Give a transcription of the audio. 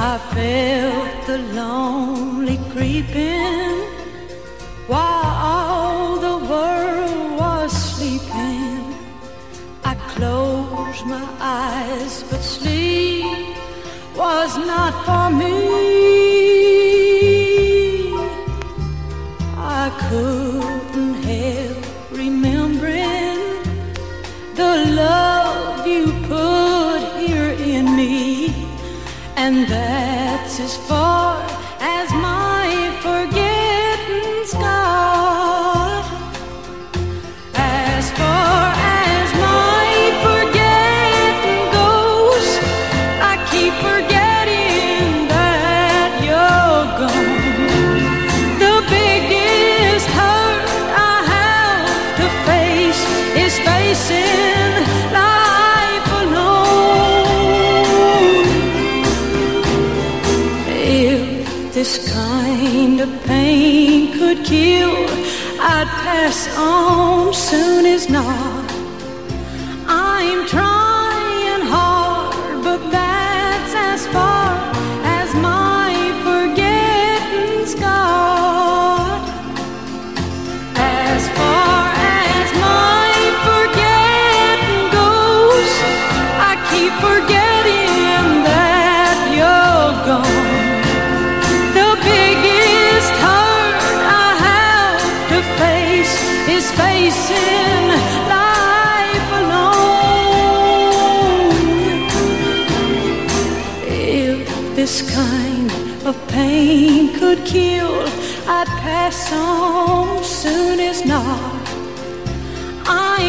I felt the lonely creeping while all the world was sleeping. I closed my eyes, but sleep was not for me. I couldn't help remembering the love and that's as far as my forgetting's got. As far as my forgetting goes, I keep forgetting that you're gone. The biggest hurt I have to face is facing this kind of pain could kill, I'd pass on soon as not. I'm trying hard, but that's as far as my forgetting's got. As far as my forgetting goes, I keep forgetting is facing life alone. If this kind of pain could kill, I'd pass on soon as not. Trying.